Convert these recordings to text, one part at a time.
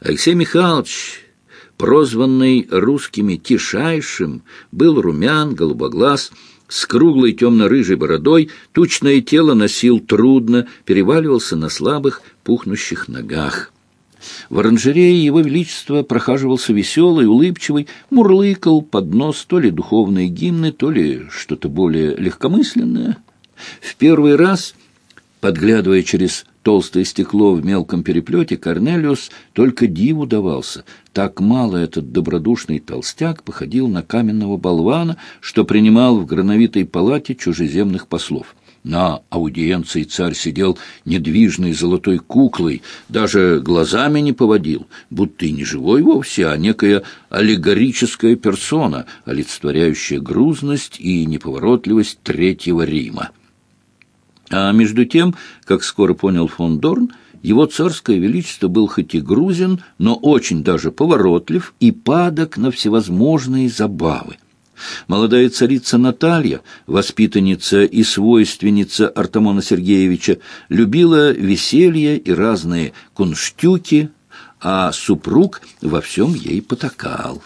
Алексей Михайлович, прозванный русскими Тишайшим, был румян, голубоглаз, с круглой темно-рыжей бородой, тучное тело носил трудно, переваливался на слабых, пухнущих ногах. В оранжерее его величество прохаживался веселый, улыбчивый, мурлыкал под нос то ли духовные гимны, то ли что-то более легкомысленное. В первый раз, подглядывая через толстое стекло в мелком переплете, Корнелиус только диву давался. Так мало этот добродушный толстяк походил на каменного болвана, что принимал в грановитой палате чужеземных послов. На аудиенции царь сидел недвижной золотой куклой, даже глазами не поводил, будто и не живой вовсе, а некая аллегорическая персона, олицетворяющая грузность и неповоротливость Третьего Рима. А между тем, как скоро понял фон Дорн, его царское величество был хоть и грузин, но очень даже поворотлив и падок на всевозможные забавы. Молодая царица Наталья, воспитанница и свойственница Артамона Сергеевича, любила веселье и разные кунштюки, а супруг во всем ей потакал.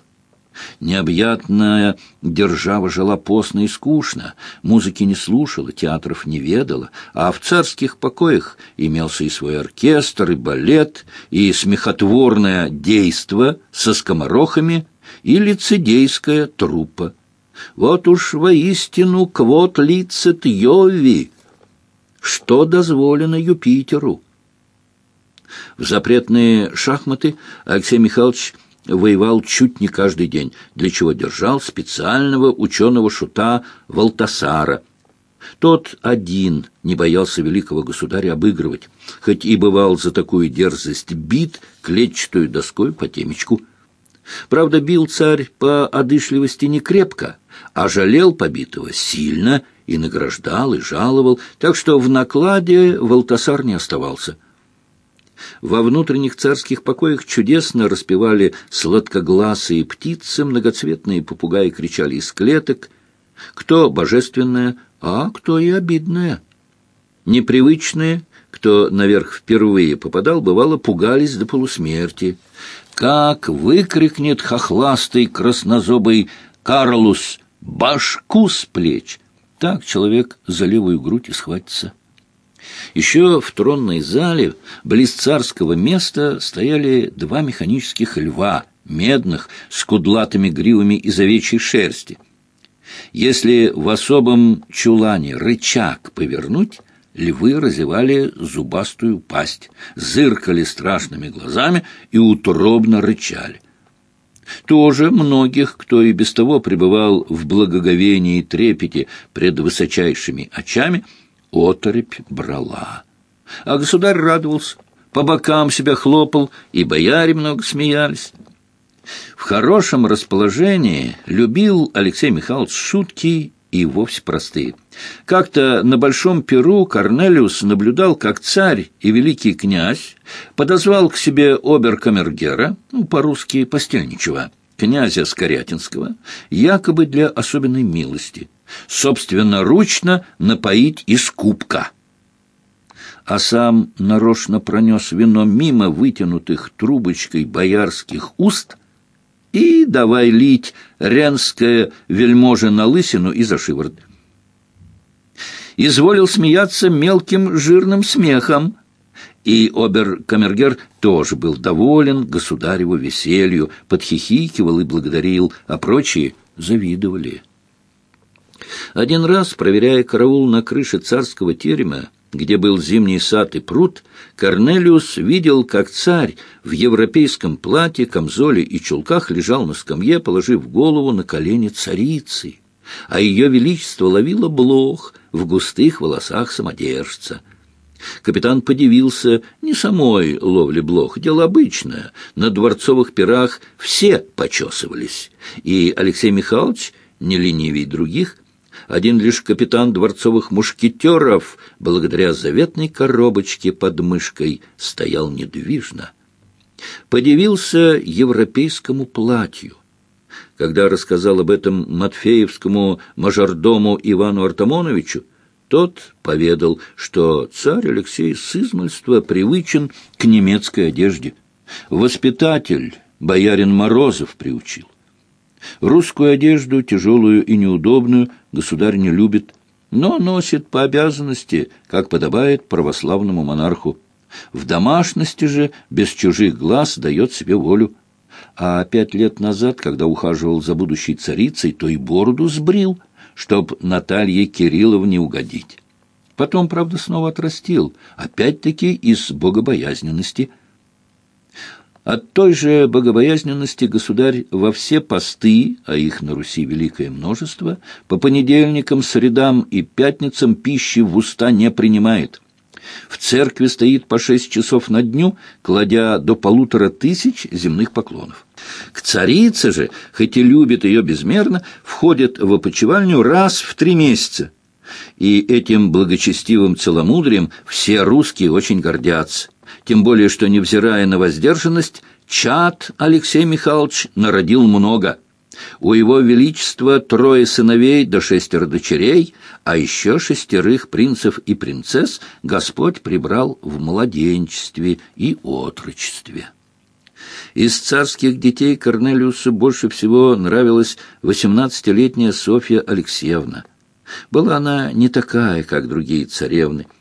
Необъятная держава жила постно и скучно, музыки не слушала, театров не ведала, а в царских покоях имелся и свой оркестр, и балет, и смехотворное действо со скоморохами, и лицедейская труппа. Вот уж воистину квот лицет Йови, что дозволено Юпитеру. В запретные шахматы Алексей Михайлович воевал чуть не каждый день, для чего держал специального ученого-шута Валтасара. Тот один не боялся великого государя обыгрывать, хоть и бывал за такую дерзость бит клетчатую доской по темечку. Правда, бил царь по одышливости не крепко, а жалел побитого сильно и награждал, и жаловал, так что в накладе Валтасар не оставался – во внутренних царских покоях чудесно распевали сладкогласые птицы, многоцветные попугаи кричали из клеток. Кто божественное, а кто и обидное. Непривычные, кто наверх впервые попадал, бывало, пугались до полусмерти. Как выкрикнет хохластый краснозобый Карлус «Башку с плеч!» Так человек за левую грудь и схватится. Еще в тронной зале близ царского места стояли два механических льва, медных, с кудлатыми гривами из овечьей шерсти. Если в особом чулане рычаг повернуть, львы разевали зубастую пасть, зыркали страшными глазами и утробно рычали. Тоже многих, кто и без того пребывал в благоговении и трепете пред высочайшими очами – оторопь брала. А государь радовался, по бокам себя хлопал, и бояре много смеялись. В хорошем расположении любил Алексей Михайлович шутки и вовсе простые. Как-то на большом перу Корнелиус наблюдал, как царь и великий князь подозвал к себе оберкамергера, ну, по-русски постельничего, князя Скорятинского, якобы для особенной милости – собственноручно напоить из кубка. А сам нарочно пронес вино мимо вытянутых трубочкой боярских уст и давай лить рянское вельможе на лысину и за шиворот. Изволил смеяться мелким жирным смехом, и обер-камергер тоже был доволен государеву веселью, подхихикивал и благодарил, а прочие завидовали. Один раз, проверяя караул на крыше царского терема, где был зимний сад и пруд, Корнелиус видел, как царь в европейском платье, камзоле и чулках лежал на скамье, положив голову на колени царицы, а ее величество ловило блох в густых волосах самодержца. Капитан подивился не самой ловле блох, дело обычное. На дворцовых пирах все почесывались, и Алексей Михайлович, не ленивей других, один лишь капитан дворцовых мушкетеров, благодаря заветной коробочке под мышкой, стоял недвижно. Подивился европейскому платью. Когда рассказал об этом Матфеевскому мажордому Ивану Артамоновичу, тот поведал, что царь Алексей с измольства привычен к немецкой одежде. Воспитатель, боярин Морозов, приучил. Русскую одежду, тяжелую и неудобную, государь не любит, но носит по обязанности, как подобает православному монарху. В домашности же, без чужих глаз, дает себе волю. А пять лет назад, когда ухаживал за будущей царицей, то и бороду сбрил, чтоб Наталье Кирилловне угодить. Потом, правда, снова отрастил, опять-таки из богобоязненности – от той же богобоязненности государь во все посты, а их на Руси великое множество, по понедельникам, средам и пятницам пищи в уста не принимает. В церкви стоит по шесть часов на дню, кладя до полутора тысяч земных поклонов. К царице же, хоть и любит ее безмерно, входит в опочивальню раз в три месяца. И этим благочестивым целомудрием все русские очень гордятся тем более что, невзирая на воздержанность, чад Алексей Михайлович народил много. У его величества трое сыновей до да шестеро дочерей, а еще шестерых принцев и принцесс Господь прибрал в младенчестве и отрочестве. Из царских детей Корнелиусу больше всего нравилась восемнадцатилетняя Софья Алексеевна. Была она не такая, как другие царевны –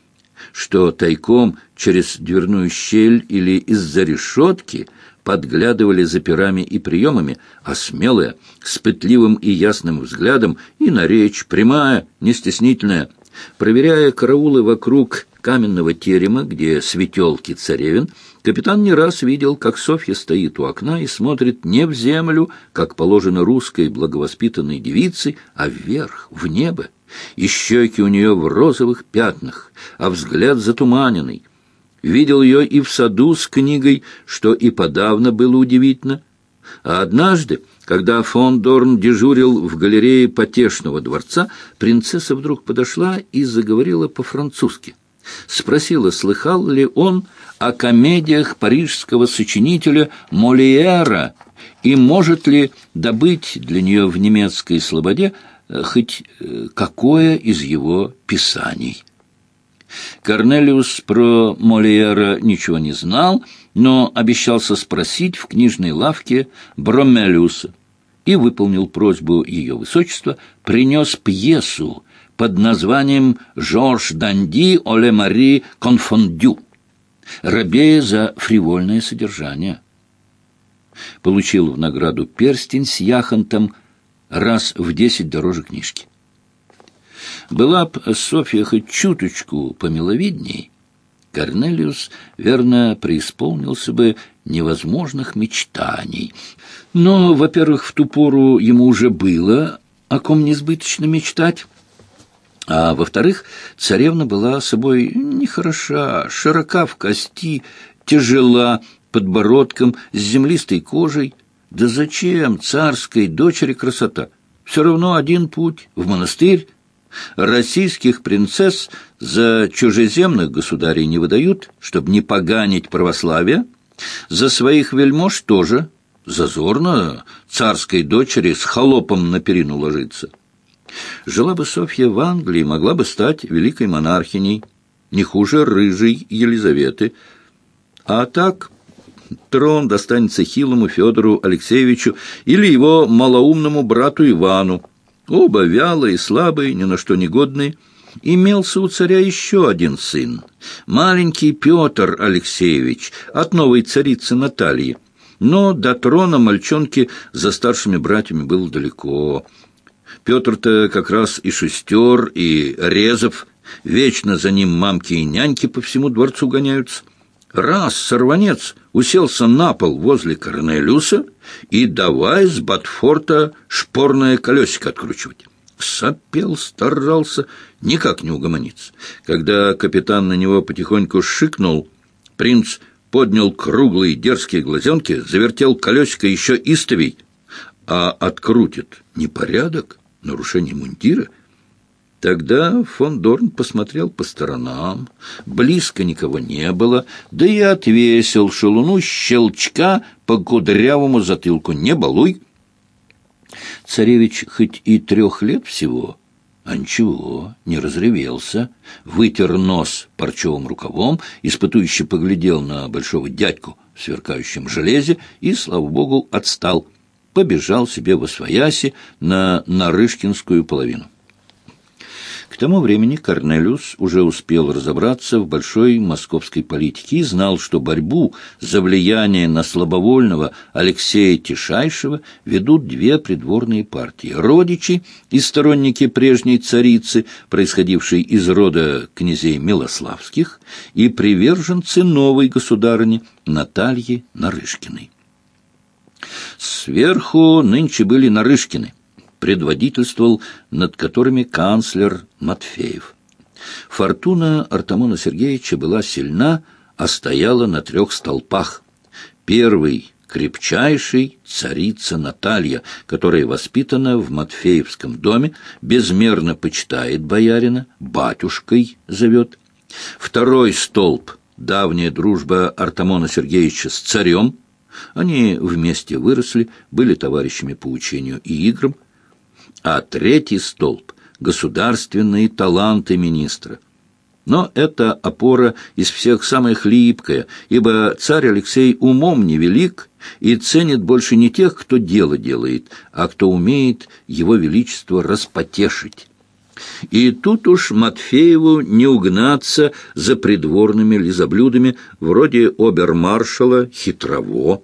что тайком через дверную щель или из-за решетки подглядывали за пирами и приемами, а смелая, с пытливым и ясным взглядом, и на речь, прямая, не стеснительная, проверяя караулы вокруг каменного терема, где светелки царевин, капитан не раз видел, как Софья стоит у окна и смотрит не в землю, как положено русской благовоспитанной девице, а вверх, в небо и щеки у нее в розовых пятнах, а взгляд затуманенный. Видел ее и в саду с книгой, что и подавно было удивительно. А однажды, когда фон Дорн дежурил в галерее потешного дворца, принцесса вдруг подошла и заговорила по-французски. Спросила, слыхал ли он о комедиях парижского сочинителя Молиера и может ли добыть для нее в немецкой слободе хоть э, какое из его писаний. Корнелиус про Молиера ничего не знал, но обещался спросить в книжной лавке Бромелиуса и выполнил просьбу ее высочества, принес пьесу под названием «Жорж Данди Оле Мари Конфондю», рабея за фривольное содержание. Получил в награду перстень с яхонтом – раз в десять дороже книжки. Была б Софья хоть чуточку помиловидней, Корнелиус, верно, преисполнился бы невозможных мечтаний. Но, во-первых, в ту пору ему уже было о ком несбыточно мечтать, а во-вторых, царевна была собой нехороша, широка в кости, тяжела подбородком, с землистой кожей, да зачем царской дочери красота? Все равно один путь — в монастырь. Российских принцесс за чужеземных государей не выдают, чтобы не поганить православие. За своих вельмож тоже. Зазорно царской дочери с холопом на перину ложиться. Жила бы Софья в Англии, могла бы стать великой монархиней, не хуже рыжей Елизаветы. А так трон достанется хилому Федору Алексеевичу или его малоумному брату Ивану. Оба вялые, слабые, ни на что не годные. Имелся у царя еще один сын, маленький Петр Алексеевич, от новой царицы Натальи. Но до трона мальчонки за старшими братьями было далеко. Петр-то как раз и шестер, и резов, вечно за ним мамки и няньки по всему дворцу гоняются. Раз сорванец уселся на пол возле Корнелиуса и давай с Батфорта шпорное колесико откручивать. Сопел, старался, никак не угомониться. Когда капитан на него потихоньку шикнул, принц поднял круглые дерзкие глазенки, завертел колесико еще истовей, а открутит непорядок, нарушение мундира — Тогда фон Дорн посмотрел по сторонам, близко никого не было, да и отвесил шелуну щелчка по кудрявому затылку. «Не балуй!» Царевич хоть и трех лет всего, А ничего, не разревелся, вытер нос парчевым рукавом, испытующе поглядел на большого дядьку в сверкающем железе и, слава богу, отстал, побежал себе во свояси на Нарышкинскую половину. К тому времени Корнелиус уже успел разобраться в большой московской политике и знал, что борьбу за влияние на слабовольного Алексея Тишайшего ведут две придворные партии – родичи и сторонники прежней царицы, происходившей из рода князей Милославских, и приверженцы новой государыни Натальи Нарышкиной. Сверху нынче были Нарышкины – предводительствовал над которыми канцлер Матфеев. Фортуна Артамона Сергеевича была сильна, а стояла на трех столпах. Первый — крепчайший царица Наталья, которая воспитана в Матфеевском доме, безмерно почитает боярина, батюшкой зовет. Второй столб — давняя дружба Артамона Сергеевича с царем. Они вместе выросли, были товарищами по учению и играм, а третий столб — государственные таланты министра. Но эта опора из всех самая хлипкая, ибо царь Алексей умом невелик и ценит больше не тех, кто дело делает, а кто умеет его величество распотешить. И тут уж Матфееву не угнаться за придворными лизоблюдами вроде обермаршала Хитрово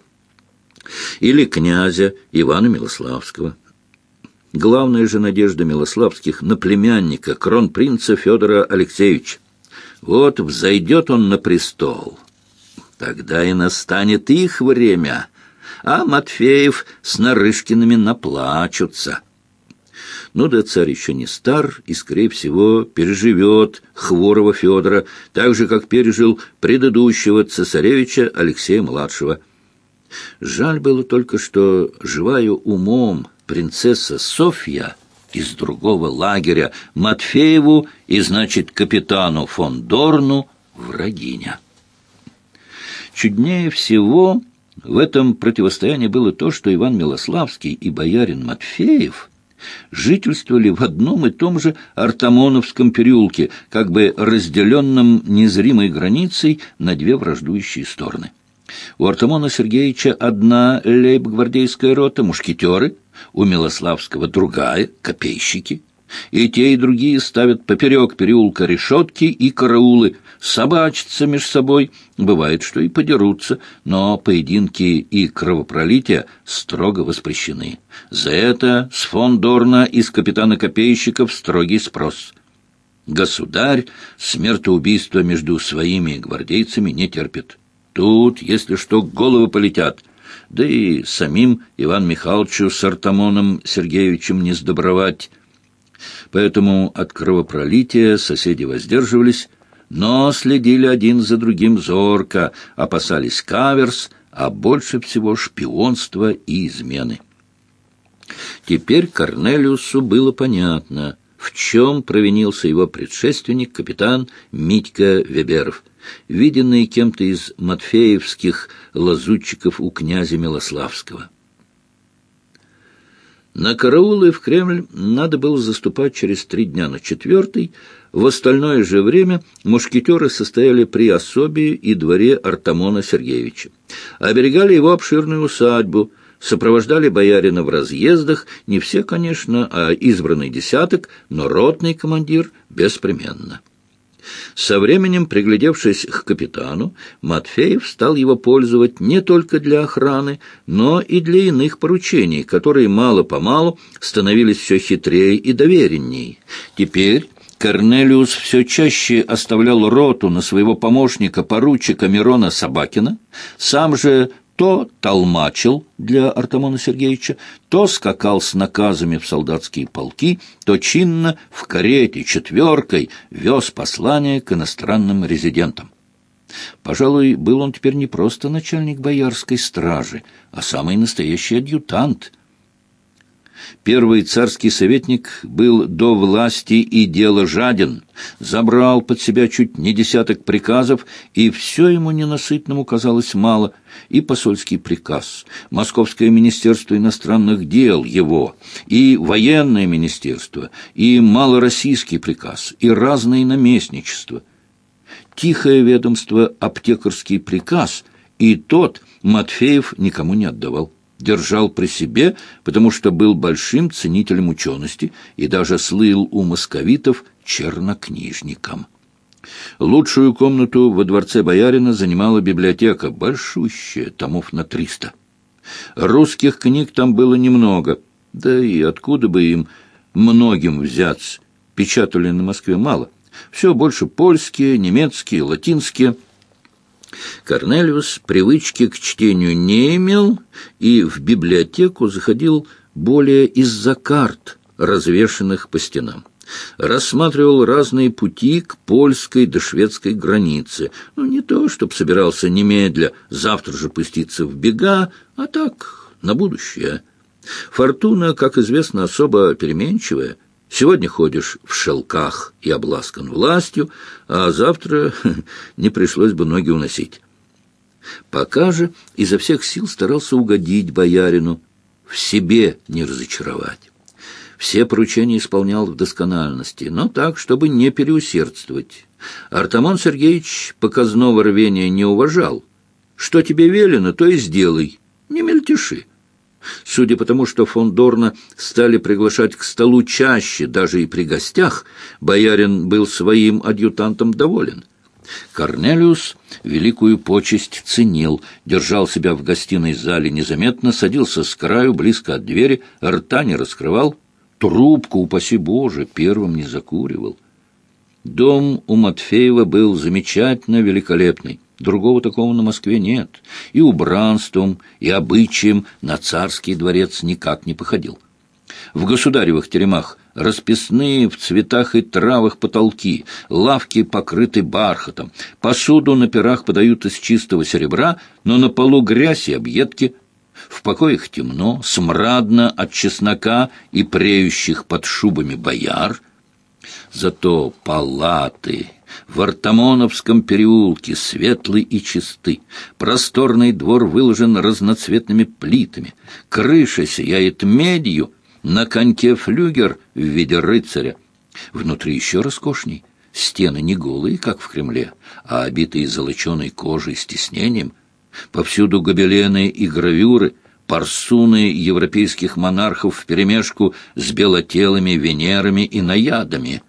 или князя Ивана Милославского. Главная же надежда Милославских на племянника, кронпринца Федора Алексеевича. Вот взойдет он на престол, тогда и настанет их время, а Матфеев с Нарышкиными наплачутся. Ну да царь еще не стар и, скорее всего, переживет хворого Федора, так же, как пережил предыдущего цесаревича Алексея-младшего. Жаль было только, что, живая умом, принцесса Софья из другого лагеря, Матфееву и, значит, капитану фон Дорну врагиня. Чуднее всего в этом противостоянии было то, что Иван Милославский и боярин Матфеев жительствовали в одном и том же Артамоновском переулке, как бы разделенном незримой границей на две враждующие стороны. У Артамона Сергеевича одна лейб-гвардейская рота, мушкетеры, у Милославского другая, копейщики. И те, и другие ставят поперек переулка решетки и караулы, собачатся между собой, бывает, что и подерутся, но поединки и кровопролития строго воспрещены. За это с фон Дорна из капитана копейщиков строгий спрос. Государь смертоубийства между своими гвардейцами не терпит. Тут, если что, головы полетят. Да и самим Иван Михайловичу с Артамоном Сергеевичем не сдобровать. Поэтому от кровопролития соседи воздерживались, но следили один за другим зорко, опасались каверс, а больше всего шпионства и измены. Теперь Корнелиусу было понятно, в чем провинился его предшественник, капитан Митька Веберов — виденные кем-то из матфеевских лазутчиков у князя Милославского. На караулы в Кремль надо было заступать через три дня на четвертый. В остальное же время мушкетеры состояли при особе и дворе Артамона Сергеевича. Оберегали его обширную усадьбу, сопровождали боярина в разъездах, не все, конечно, а избранный десяток, но ротный командир беспременно. Со временем, приглядевшись к капитану, Матфеев стал его пользовать не только для охраны, но и для иных поручений, которые мало-помалу становились все хитрее и доверенней. Теперь Корнелиус все чаще оставлял роту на своего помощника, поручика Мирона Собакина, сам же то толмачил для Артамона Сергеевича, то скакал с наказами в солдатские полки, то чинно в карете четверкой вез послание к иностранным резидентам. Пожалуй, был он теперь не просто начальник боярской стражи, а самый настоящий адъютант. Первый царский советник был до власти и дела жаден, забрал под себя чуть не десяток приказов, и все ему ненасытному казалось мало, и посольский приказ, Московское министерство иностранных дел его, и военное министерство, и малороссийский приказ, и разные наместничества. Тихое ведомство аптекарский приказ, и тот Матфеев никому не отдавал держал при себе, потому что был большим ценителем учености и даже слыл у московитов чернокнижником. Лучшую комнату во дворце боярина занимала библиотека, большущая, томов на триста. Русских книг там было немного, да и откуда бы им многим взяться, печатали на Москве мало. Все больше польские, немецкие, латинские – Корнелиус привычки к чтению не имел и в библиотеку заходил более из-за карт, развешанных по стенам. Рассматривал разные пути к польской до шведской границе. Ну, не то, чтобы собирался немедля завтра же пуститься в бега, а так, на будущее. Фортуна, как известно, особо переменчивая. Сегодня ходишь в шелках и обласкан властью, а завтра не пришлось бы ноги уносить. Пока же изо всех сил старался угодить боярину, в себе не разочаровать. Все поручения исполнял в доскональности, но так, чтобы не переусердствовать. Артамон Сергеевич показного рвения не уважал. Что тебе велено, то и сделай, не мельтеши. Судя по тому, что фон Дорна стали приглашать к столу чаще, даже и при гостях, боярин был своим адъютантом доволен. Корнелиус великую почесть ценил, держал себя в гостиной зале незаметно, садился с краю, близко от двери, рта не раскрывал, трубку, упаси Боже, первым не закуривал. Дом у Матфеева был замечательно великолепный. Другого такого на Москве нет. И убранством, и обычаем на царский дворец никак не походил. В государевых теремах расписные в цветах и травах потолки, лавки покрыты бархатом, посуду на пирах подают из чистого серебра, но на полу грязь и объедки. В покоях темно, смрадно от чеснока и преющих под шубами бояр. Зато палаты в Артамоновском переулке светлый и чисты. Просторный двор выложен разноцветными плитами. Крыша сияет медью, на коньке флюгер в виде рыцаря. Внутри еще роскошней. Стены не голые, как в Кремле, а обитые золоченой кожей с тиснением. Повсюду гобелены и гравюры — парсуны европейских монархов вперемешку с белотелыми Венерами и наядами.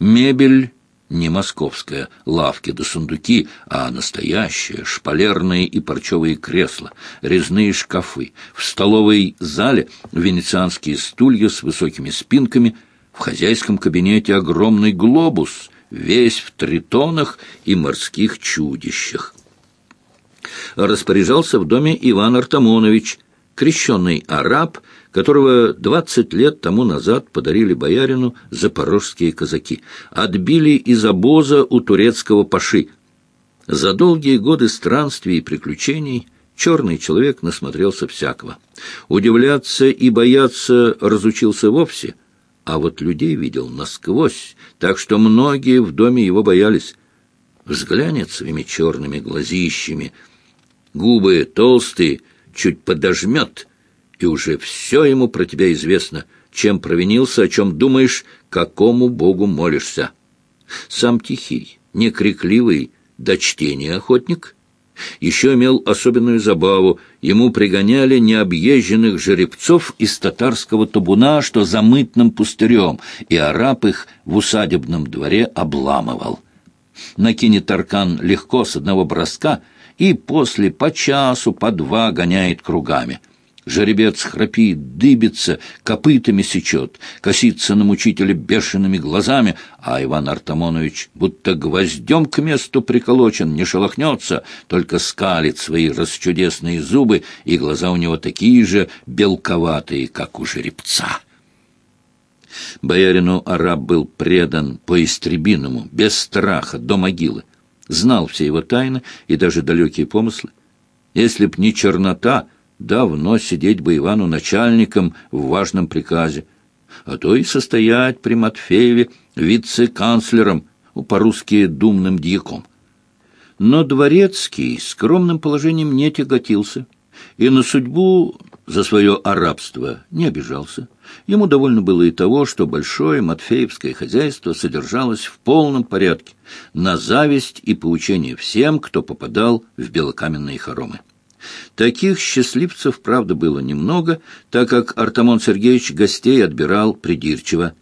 Мебель не московская, лавки да сундуки, а настоящие, шпалерные и парчевые кресла, резные шкафы. В столовой зале венецианские стулья с высокими спинками, в хозяйском кабинете огромный глобус, весь в тритонах и морских чудищах. Распоряжался в доме Иван Артамонович, крещенный араб, которого двадцать лет тому назад подарили боярину запорожские казаки. Отбили из обоза у турецкого паши. За долгие годы странствий и приключений черный человек насмотрелся всякого. Удивляться и бояться разучился вовсе, а вот людей видел насквозь, так что многие в доме его боялись. Взглянет своими черными глазищами, губы толстые, чуть подожмет — и уже все ему про тебя известно, чем провинился, о чем думаешь, какому богу молишься. Сам тихий, не крикливый, до чтения охотник. Еще имел особенную забаву. Ему пригоняли необъезженных жеребцов из татарского табуна, что за мытным пустырем, и араб их в усадебном дворе обламывал. Накинет таркан легко с одного броска и после по часу, по два гоняет кругами — Жеребец храпит, дыбится, копытами сечет, косится на мучителя бешеными глазами, а Иван Артамонович будто гвоздем к месту приколочен, не шелохнется, только скалит свои расчудесные зубы, и глаза у него такие же белковатые, как у жеребца. Боярину араб был предан по-истребиному, без страха, до могилы. Знал все его тайны и даже далекие помыслы. Если б не чернота — давно сидеть бы Ивану начальником в важном приказе, а то и состоять при Матфееве вице-канцлером, по-русски думным дьяком. Но Дворецкий скромным положением не тяготился и на судьбу за свое арабство не обижался. Ему довольно было и того, что большое матфеевское хозяйство содержалось в полном порядке, на зависть и поучение всем, кто попадал в белокаменные хоромы. Таких счастливцев, правда, было немного, так как Артамон Сергеевич гостей отбирал придирчиво.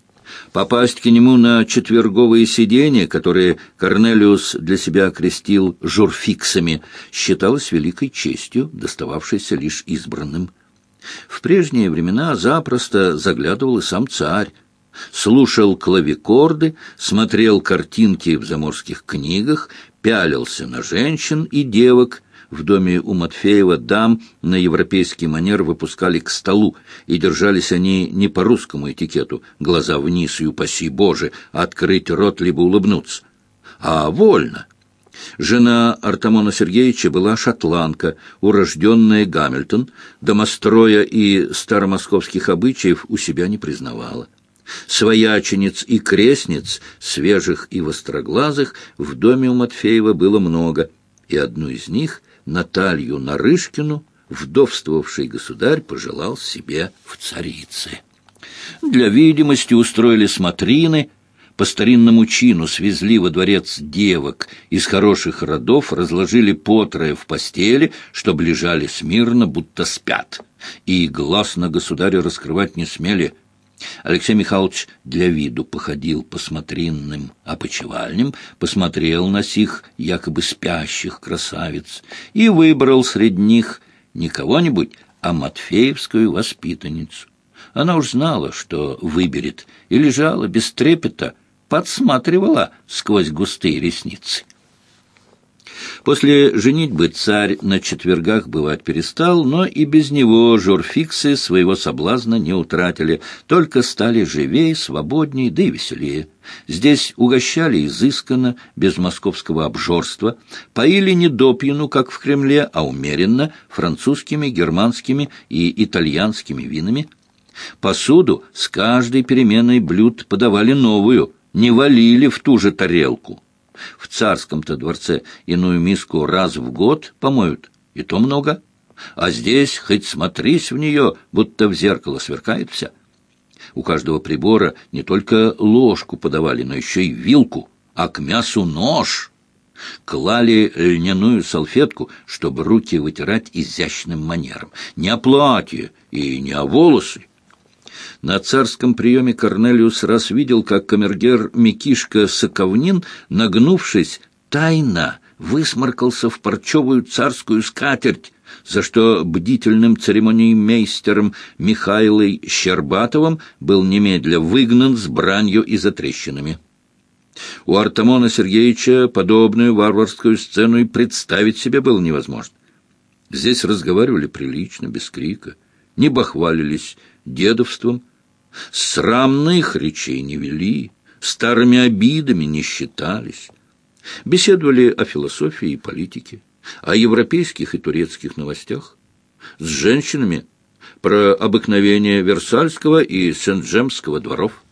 Попасть к нему на четверговые сидения, которые Корнелиус для себя окрестил журфиксами, считалось великой честью, достававшейся лишь избранным. В прежние времена запросто заглядывал и сам царь, слушал клавикорды, смотрел картинки в заморских книгах, пялился на женщин и девок. В доме у Матфеева дам на европейский манер выпускали к столу, и держались они не по русскому этикету, глаза вниз и упаси Боже, открыть рот либо улыбнуться, а вольно — Жена Артамона Сергеевича была шотландка, урожденная Гамильтон, домостроя и старомосковских обычаев у себя не признавала. Своячениц и крестниц, свежих и востроглазых, в доме у Матфеева было много, и одну из них, Наталью Нарышкину, вдовствовавший государь пожелал себе в царице. Для видимости устроили смотрины — по старинному чину свезли во дворец девок из хороших родов, разложили потрое в постели, чтобы лежали смирно, будто спят, и глаз на государя раскрывать не смели. Алексей Михайлович для виду походил по смотринным опочивальням, посмотрел на сих якобы спящих красавиц и выбрал среди них не кого-нибудь, а Матфеевскую воспитанницу. Она уж знала, что выберет, и лежала без трепета, подсматривала сквозь густые ресницы. После женитьбы царь на четвергах бывать перестал, но и без него журфиксы своего соблазна не утратили, только стали живее, свободнее, да и веселее. Здесь угощали изысканно, без московского обжорства, поили не допьяну, как в Кремле, а умеренно, французскими, германскими и итальянскими винами. Посуду с каждой переменой блюд подавали новую – не валили в ту же тарелку. В царском-то дворце иную миску раз в год помоют, и то много. А здесь хоть смотрись в нее, будто в зеркало сверкает вся. У каждого прибора не только ложку подавали, но еще и вилку, а к мясу нож. Клали льняную салфетку, чтобы руки вытирать изящным манером. Не о платье и не о волосы, на царском приеме Корнелиус раз видел, как камергер Микишка Соковнин, нагнувшись, тайно высморкался в парчевую царскую скатерть, за что бдительным церемониймейстером Михайлой Щербатовым был немедля выгнан с бранью и затрещинами. У Артамона Сергеевича подобную варварскую сцену и представить себе было невозможно. Здесь разговаривали прилично, без крика, не бахвалились дедовством, срамных речей не вели, старыми обидами не считались. Беседовали о философии и политике, о европейских и турецких новостях, с женщинами про обыкновение Версальского и Сент-Джемского дворов.